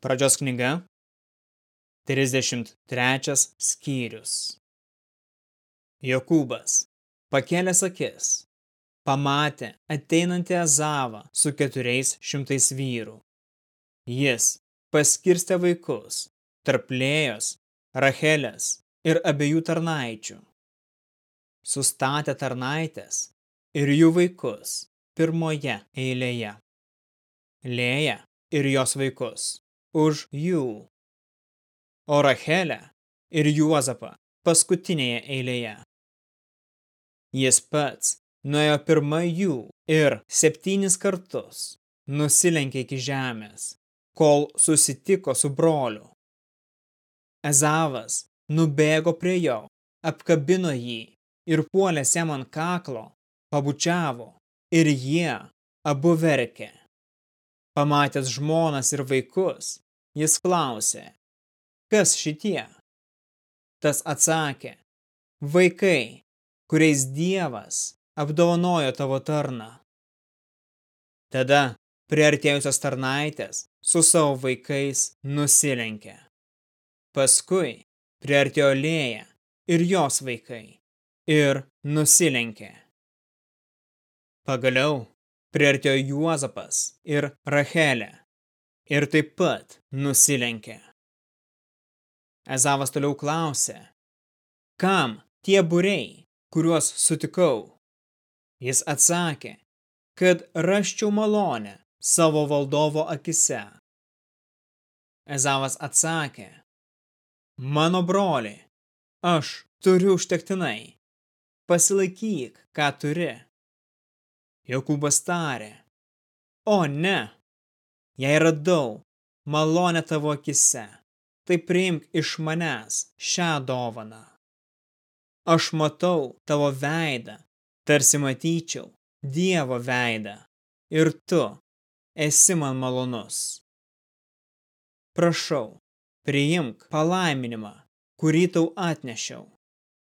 Pradžios knyga, 33 skyrius. Jokūbas pakėlęs akis, pamatė ateinantį Ezavą su keturiais šimtais vyrų. Jis paskirstė vaikus tarp Lėjos, Rachelės ir abiejų tarnaičių. Sustatė tarnaitės ir jų vaikus pirmoje eilėje. Lėja ir jos vaikus už jų, o Rachelę ir Juozapą paskutinėje eilėje. Jis pats nuėjo pirma jų ir septynis kartus nusilenkė iki žemės, kol susitiko su broliu. Ezavas nubėgo prie jo, apkabino jį ir puolęs jam ant kaklo, pabučiavo ir jie abu verkė. Pamatęs žmonas ir vaikus, jis klausė, kas šitie? Tas atsakė, vaikai, kuriais Dievas apdovanojo tavo tarną. Tada priartėjusios tarnaitės su savo vaikais nusilenkė. Paskui priartėjo Lėja ir jos vaikai ir nusilenkė. Pagaliau priartėjo Juozapas ir Rachelė ir taip pat nusilenkė. Ezavas toliau klausė, kam tie būriai, kuriuos sutikau? Jis atsakė, kad raščiau malonę savo valdovo akise. Ezavas atsakė, mano broli, aš turiu užtektinai, pasilaikyk, ką turi. Jokūbas tarė, o ne, jei radau malonę tavo akise, tai priimk iš manęs šią dovaną. Aš matau tavo veidą, tarsi matyčiau Dievo veidą, ir tu esi man malonus. Prašau, priimk palaiminimą, kurį tau atnešiau,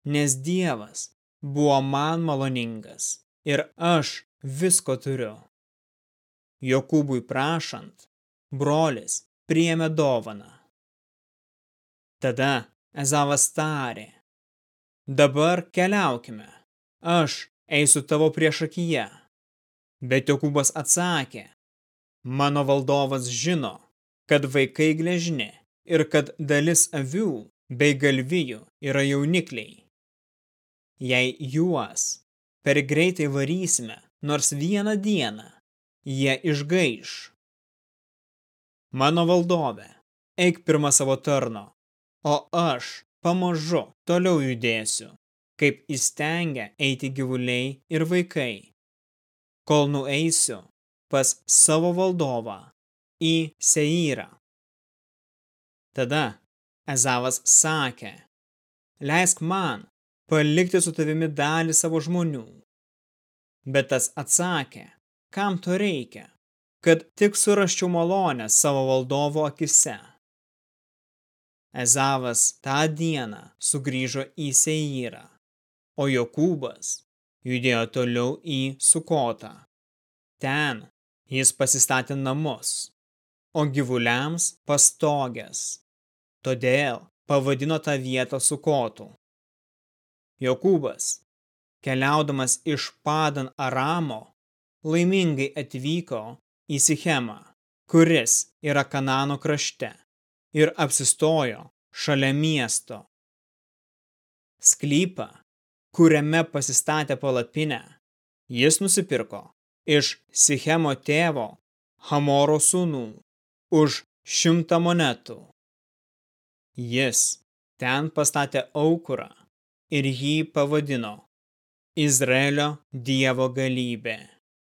nes Dievas buvo man maloningas ir aš visko turiu. Jokūbui prašant, brolis priėmė dovaną. Tada Ezavas tarė, dabar keliaukime, aš eisiu tavo priešakyje. Bet Jokūbas atsakė, mano valdovas žino, kad vaikai gležni ir kad dalis avių bei galvijų yra jaunikliai. Jei juos per greitai varysime, nors vieną dieną jie išgaiš. Mano valdove, eik pirma savo tarno, o aš pamažu toliau judėsiu, kaip įstengia eiti gyvuliai ir vaikai, kol nueisiu pas savo valdovą į Seirą. Tada Ezavas sakė, leisk man palikti su tavimi dalį savo žmonių Bet tas atsakė, kam to reikia, kad tik suraščiau malonę savo valdovo akise. Ezavas tą dieną sugrįžo į Seirą, o Jokūbas judėjo toliau į Sukotą. Ten jis pasistatė namus, o gyvuliams pastogės. Todėl pavadino tą vietą Sukotų. Jokūbas keliaudamas iš Padan Aramo, laimingai atvyko į Sichemą, kuris yra Kanano krašte, ir apsistojo šalia miesto. Sklypą, kuriame pasistatė palapinę, jis nusipirko iš Sichemo tėvo Hamoro sūnų už šimtą monetų. Jis ten pastatė aukurą ir jį pavadino Izraelio Dievo galybė.